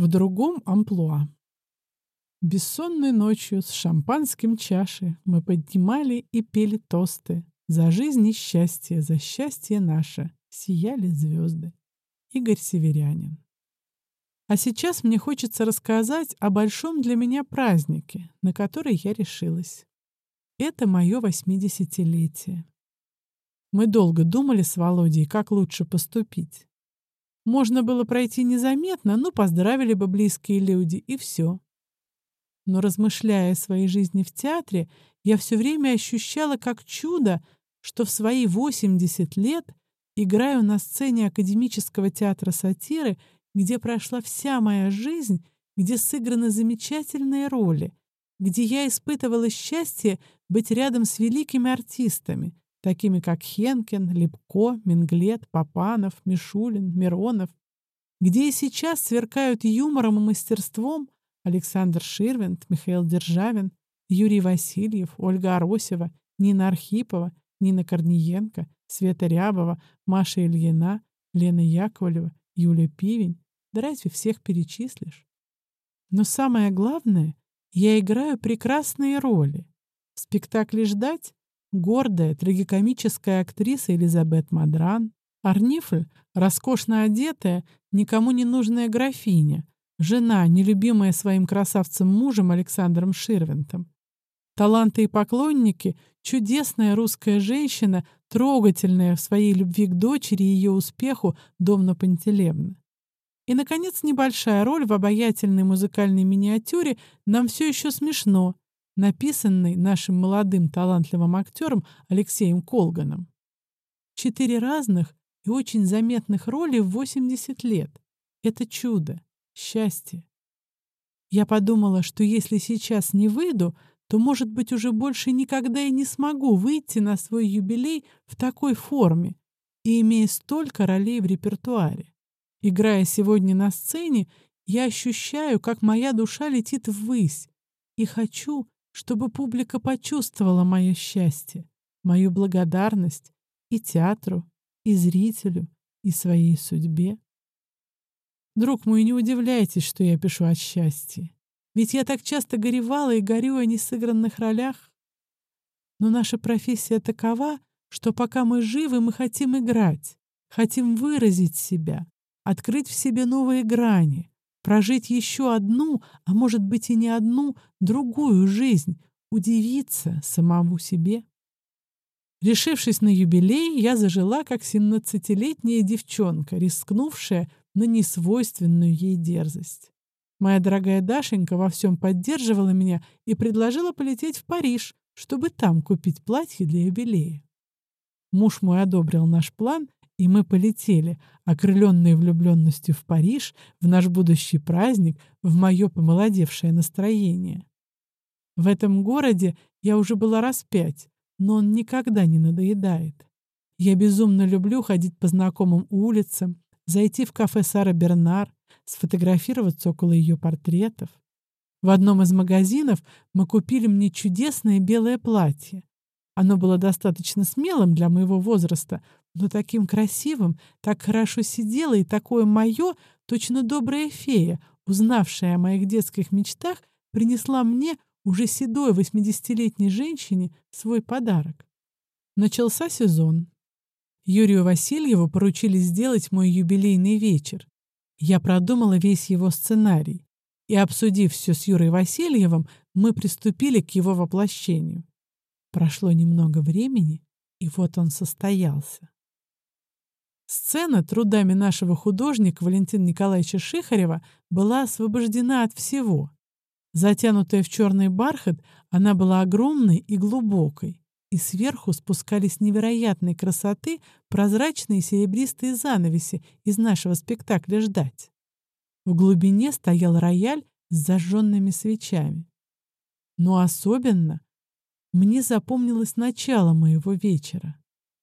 в другом амплуа. Бессонной ночью с шампанским чаши мы поднимали и пели тосты. За жизнь и счастье, за счастье наше сияли звезды. Игорь Северянин. А сейчас мне хочется рассказать о большом для меня празднике, на который я решилась. Это мое восьмидесятилетие. Мы долго думали с Володей, как лучше поступить. Можно было пройти незаметно, ну, поздравили бы близкие люди, и все. Но размышляя о своей жизни в театре, я все время ощущала как чудо, что в свои 80 лет играю на сцене Академического театра сатиры, где прошла вся моя жизнь, где сыграны замечательные роли, где я испытывала счастье быть рядом с великими артистами, такими как Хенкин, Лепко, Минглет, Папанов, Мишулин, Миронов, где и сейчас сверкают юмором и мастерством Александр Ширвинд, Михаил Державин, Юрий Васильев, Ольга Аросева, Нина Архипова, Нина Корниенко, Света Рябова, Маша Ильина, Лена Яковлева, Юлия Пивень. Да разве всех перечислишь? Но самое главное, я играю прекрасные роли. В спектакле «Ждать» гордая, трагикомическая актриса Элизабет Мадран, Арнифль, роскошно одетая, никому не нужная графиня, жена, нелюбимая своим красавцем мужем Александром Ширвинтом. Таланты и поклонники — чудесная русская женщина, трогательная в своей любви к дочери и ее успеху Домна Пантелевна. И, наконец, небольшая роль в обаятельной музыкальной миниатюре «Нам все еще смешно», написанной нашим молодым талантливым актером Алексеем Колганом. Четыре разных и очень заметных роли в 80 лет. Это чудо, счастье. Я подумала, что если сейчас не выйду, то, может быть, уже больше никогда и не смогу выйти на свой юбилей в такой форме и имея столько ролей в репертуаре. Играя сегодня на сцене, я ощущаю, как моя душа летит ввысь, и хочу, чтобы публика почувствовала мое счастье, мою благодарность и театру, и зрителю, и своей судьбе. Друг мой, не удивляйтесь, что я пишу о счастье. Ведь я так часто горевала и горю о несыгранных ролях. Но наша профессия такова, что пока мы живы, мы хотим играть, хотим выразить себя, открыть в себе новые грани, прожить еще одну, а может быть и не одну, другую жизнь, удивиться самому себе. Решившись на юбилей, я зажила как семнадцатилетняя девчонка, рискнувшая на несвойственную ей дерзость. Моя дорогая Дашенька во всем поддерживала меня и предложила полететь в Париж, чтобы там купить платье для юбилея. Муж мой одобрил наш план, и мы полетели, окрыленные влюбленностью в Париж, в наш будущий праздник, в мое помолодевшее настроение. В этом городе я уже была раз пять, но он никогда не надоедает. Я безумно люблю ходить по знакомым улицам, зайти в кафе Сара Бернар, сфотографироваться около ее портретов. В одном из магазинов мы купили мне чудесное белое платье. Оно было достаточно смелым для моего возраста, но таким красивым, так хорошо сидело и такое мое, точно добрая фея, узнавшая о моих детских мечтах, принесла мне, уже седой восьмидесятилетней женщине, свой подарок. Начался сезон. Юрию Васильеву поручили сделать мой юбилейный вечер. Я продумала весь его сценарий, и, обсудив все с Юрой Васильевым, мы приступили к его воплощению. Прошло немного времени, и вот он состоялся. Сцена трудами нашего художника Валентина Николаевича Шихарева была освобождена от всего. Затянутая в черный бархат, она была огромной и глубокой, и сверху спускались невероятной красоты прозрачные серебристые занавеси из нашего спектакля «Ждать». В глубине стоял рояль с зажженными свечами. Но особенно мне запомнилось начало моего вечера.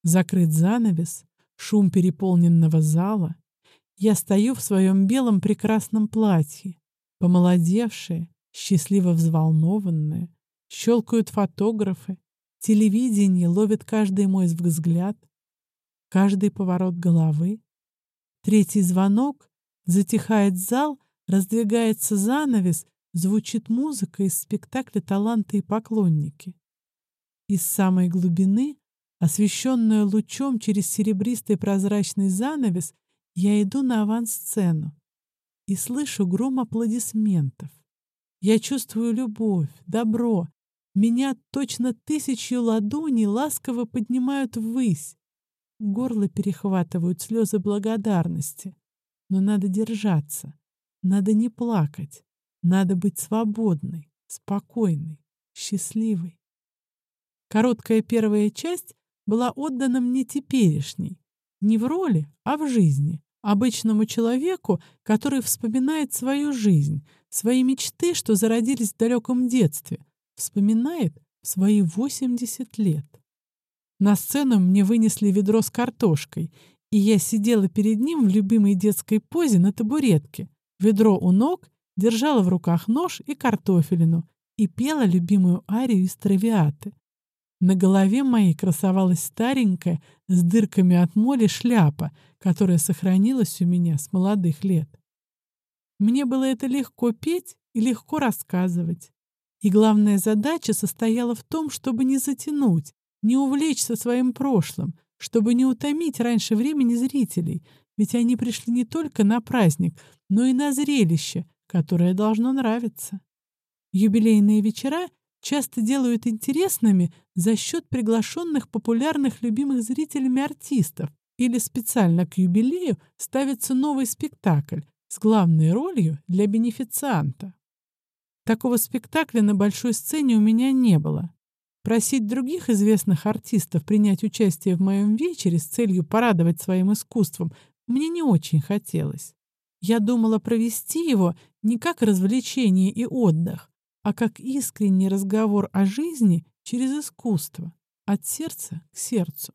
Закрыт занавес, шум переполненного зала. Я стою в своем белом прекрасном платье, помолодевшая, счастливо взволнованная. Щелкают фотографы, телевидение ловит каждый мой взгляд, каждый поворот головы. Третий звонок, затихает зал, раздвигается занавес, звучит музыка из спектакля «Таланты и поклонники». Из самой глубины, освещенная лучом через серебристый прозрачный занавес, я иду на авансцену и слышу гром аплодисментов. Я чувствую любовь, добро. Меня точно тысячью ладоней ласково поднимают ввысь. Горло перехватывают слезы благодарности. Но надо держаться. Надо не плакать. Надо быть свободной, спокойной, счастливой. Короткая первая часть была отдана мне теперешней. Не в роли, а в жизни. Обычному человеку, который вспоминает свою жизнь, свои мечты, что зародились в далеком детстве. Вспоминает свои 80 лет. На сцену мне вынесли ведро с картошкой, и я сидела перед ним в любимой детской позе на табуретке. Ведро у ног, держала в руках нож и картофелину и пела любимую арию из травиаты. На голове моей красовалась старенькая, с дырками от моли шляпа, которая сохранилась у меня с молодых лет. Мне было это легко петь и легко рассказывать. И главная задача состояла в том, чтобы не затянуть, не увлечься своим прошлым, чтобы не утомить раньше времени зрителей, ведь они пришли не только на праздник, но и на зрелище, которое должно нравиться. Юбилейные вечера часто делают интересными за счет приглашенных популярных любимых зрителями артистов или специально к юбилею ставится новый спектакль с главной ролью для бенефицианта. Такого спектакля на большой сцене у меня не было. Просить других известных артистов принять участие в моем вечере с целью порадовать своим искусством мне не очень хотелось. Я думала провести его не как развлечение и отдых, а как искренний разговор о жизни через искусство, от сердца к сердцу.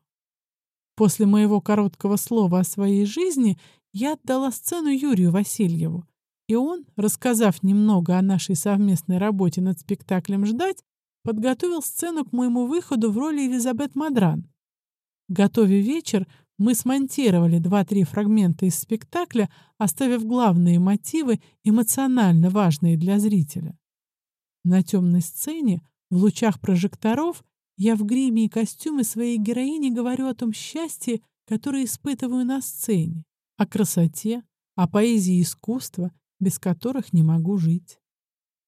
После моего короткого слова о своей жизни я отдала сцену Юрию Васильеву, и он, рассказав немного о нашей совместной работе над спектаклем «Ждать», подготовил сцену к моему выходу в роли Элизабет Мадран. Готовя вечер, мы смонтировали два-три фрагмента из спектакля, оставив главные мотивы, эмоционально важные для зрителя. На темной сцене, в лучах прожекторов, я в гриме и костюме своей героини говорю о том счастье, которое испытываю на сцене, о красоте, о поэзии искусства, без которых не могу жить.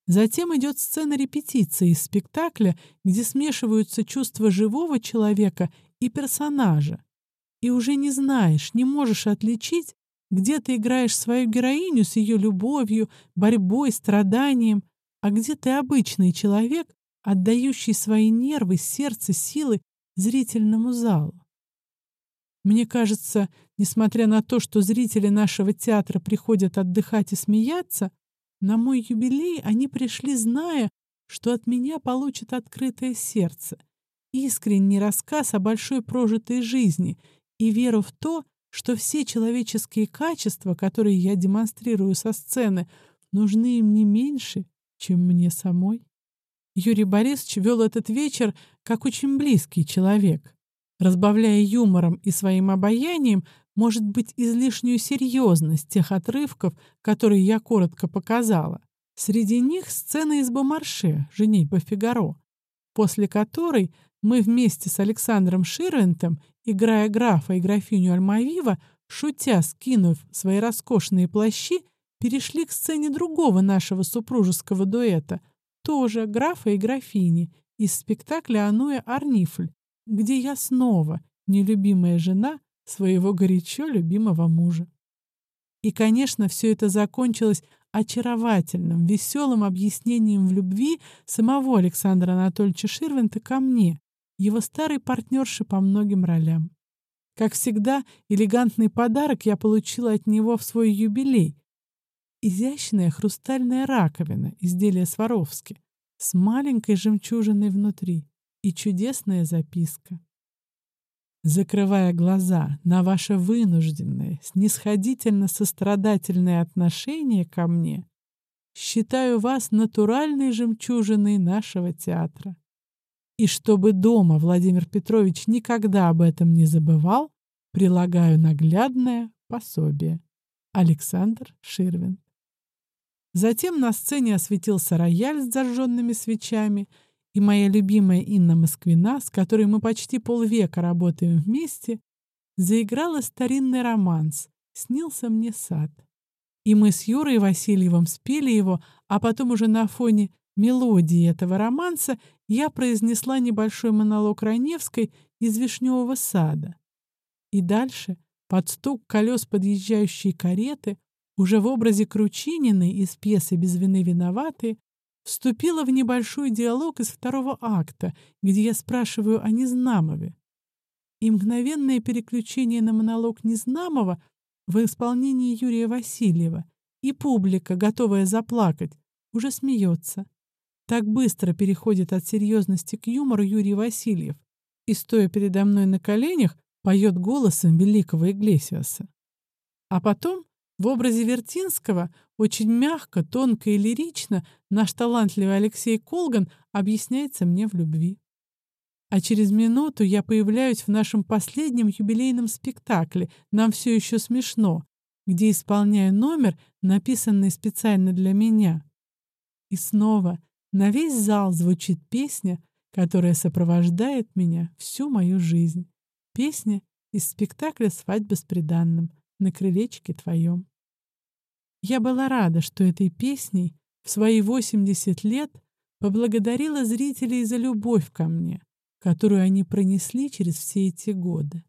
Затем идет сцена репетиции из спектакля, где смешиваются чувства живого человека и персонажа. И уже не знаешь, не можешь отличить, где ты играешь свою героиню с ее любовью, борьбой, страданием, а где ты обычный человек, отдающий свои нервы, сердце, силы зрительному залу. Мне кажется, несмотря на то, что зрители нашего театра приходят отдыхать и смеяться, на мой юбилей они пришли, зная, что от меня получат открытое сердце, искренний рассказ о большой прожитой жизни и веру в то, что все человеческие качества, которые я демонстрирую со сцены, нужны им не меньше, чем мне самой. Юрий Борисович вел этот вечер как очень близкий человек, разбавляя юмором и своим обаянием может быть излишнюю серьезность тех отрывков, которые я коротко показала. Среди них сцена из Бомарше «Женитьба Фигаро», после которой мы вместе с Александром Ширвентом, играя графа и графиню Альмавива, шутя скинув свои роскошные плащи, перешли к сцене другого нашего супружеского дуэта, тоже графа и графини, из спектакля «Ануя Арнифль», где я снова, нелюбимая жена, своего горячо любимого мужа. И, конечно, все это закончилось очаровательным, веселым объяснением в любви самого Александра Анатольевича Ширвинта ко мне, его старой партнерши по многим ролям. Как всегда, элегантный подарок я получила от него в свой юбилей. Изящная хрустальная раковина, изделие Сваровски, с маленькой жемчужиной внутри и чудесная записка закрывая глаза на ваше вынужденное, снисходительно-сострадательное отношение ко мне, считаю вас натуральной жемчужиной нашего театра. И чтобы дома Владимир Петрович никогда об этом не забывал, прилагаю наглядное пособие. Александр Ширвин Затем на сцене осветился рояль с зажженными свечами, и моя любимая Инна Москвина, с которой мы почти полвека работаем вместе, заиграла старинный романс «Снился мне сад». И мы с Юрой Васильевым спели его, а потом уже на фоне мелодии этого романса я произнесла небольшой монолог Раневской из «Вишневого сада». И дальше, под стук колес подъезжающей кареты, уже в образе Кручининой из пьесы «Без вины виноваты», вступила в небольшой диалог из второго акта, где я спрашиваю о Незнамове. И мгновенное переключение на монолог Незнамова в исполнении Юрия Васильева, и публика, готовая заплакать, уже смеется. Так быстро переходит от серьезности к юмору Юрий Васильев и, стоя передо мной на коленях, поет голосом великого Иглесиаса. А потом в образе Вертинского очень мягко, тонко и лирично наш талантливый Алексей Колган объясняется мне в любви. А через минуту я появляюсь в нашем последнем юбилейном спектакле «Нам все еще смешно», где исполняю номер, написанный специально для меня. И снова на весь зал звучит песня, которая сопровождает меня всю мою жизнь. Песня из спектакля «Свадьба с приданным» на крылечке твоем. Я была рада, что этой песней в свои 80 лет поблагодарила зрителей за любовь ко мне, которую они пронесли через все эти годы.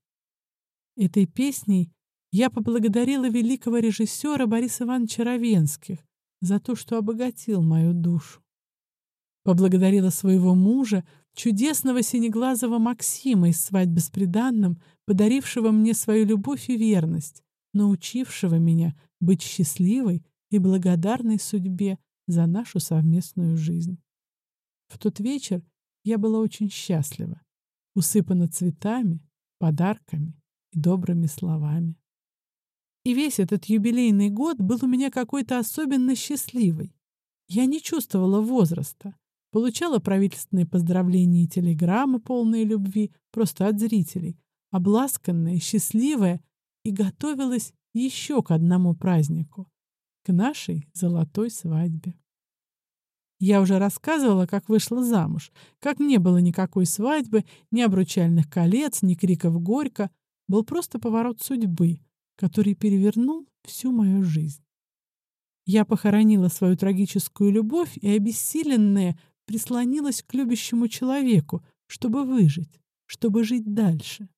Этой песней я поблагодарила великого режиссера Бориса Ивановича Равенских за то, что обогатил мою душу. Поблагодарила своего мужа, чудесного синеглазого Максима из «Свадьбы с приданным», подарившего мне свою любовь и верность, научившего меня быть счастливой и благодарной судьбе за нашу совместную жизнь. В тот вечер я была очень счастлива, усыпана цветами, подарками и добрыми словами. И весь этот юбилейный год был у меня какой-то особенно счастливый. Я не чувствовала возраста, Получала правительственные поздравления и телеграммы, полные любви, просто от зрителей, обласканная, счастливая, и готовилась еще к одному празднику, к нашей золотой свадьбе. Я уже рассказывала, как вышла замуж, как не было никакой свадьбы, ни обручальных колец, ни криков горько, был просто поворот судьбы, который перевернул всю мою жизнь. Я похоронила свою трагическую любовь и, обессиленная, прислонилась к любящему человеку, чтобы выжить, чтобы жить дальше.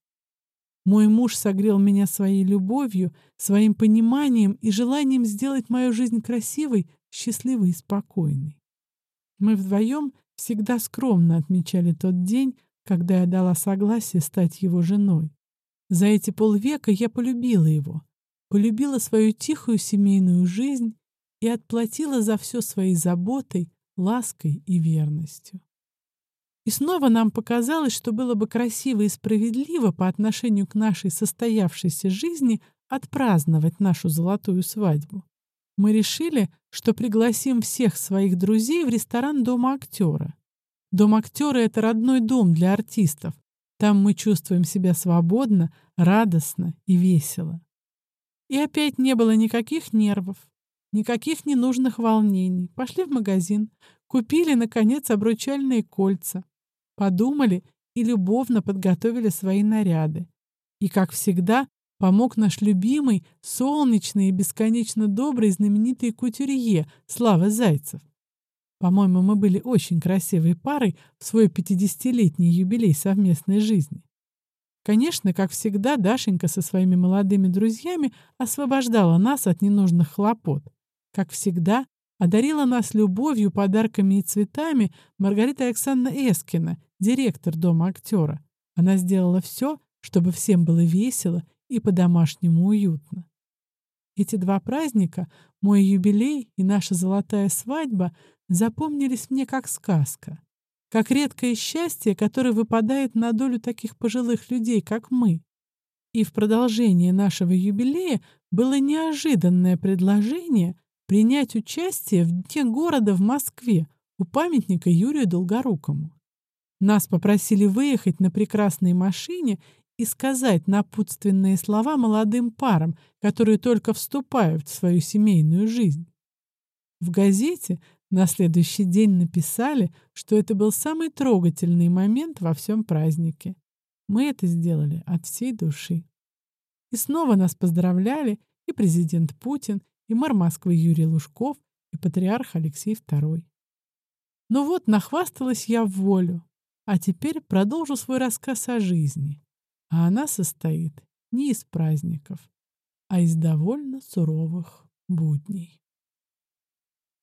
Мой муж согрел меня своей любовью, своим пониманием и желанием сделать мою жизнь красивой, счастливой и спокойной. Мы вдвоем всегда скромно отмечали тот день, когда я дала согласие стать его женой. За эти полвека я полюбила его, полюбила свою тихую семейную жизнь и отплатила за все своей заботой, лаской и верностью. И снова нам показалось, что было бы красиво и справедливо по отношению к нашей состоявшейся жизни отпраздновать нашу золотую свадьбу. Мы решили, что пригласим всех своих друзей в ресторан Дома актера. Дом актера — это родной дом для артистов. Там мы чувствуем себя свободно, радостно и весело. И опять не было никаких нервов, Никаких ненужных волнений. Пошли в магазин. Купили, наконец, обручальные кольца. Подумали и любовно подготовили свои наряды. И, как всегда, помог наш любимый, солнечный и бесконечно добрый знаменитый кутюрье Слава Зайцев. По-моему, мы были очень красивой парой в свой 50-летний юбилей совместной жизни. Конечно, как всегда, Дашенька со своими молодыми друзьями освобождала нас от ненужных хлопот. Как всегда, одарила нас любовью, подарками и цветами Маргарита Александровна Эскина, директор Дома актера. Она сделала все, чтобы всем было весело и по-домашнему уютно. Эти два праздника, мой юбилей и наша золотая свадьба, запомнились мне как сказка, как редкое счастье, которое выпадает на долю таких пожилых людей, как мы. И в продолжение нашего юбилея было неожиданное предложение — принять участие в Дне города в Москве у памятника Юрию Долгорукому. Нас попросили выехать на прекрасной машине и сказать напутственные слова молодым парам, которые только вступают в свою семейную жизнь. В газете на следующий день написали, что это был самый трогательный момент во всем празднике. Мы это сделали от всей души. И снова нас поздравляли и президент Путин, и мэр Москвы Юрий Лужков, и патриарх Алексей II. Ну вот, нахвасталась я в волю. А теперь продолжу свой рассказ о жизни. А она состоит не из праздников, а из довольно суровых будней.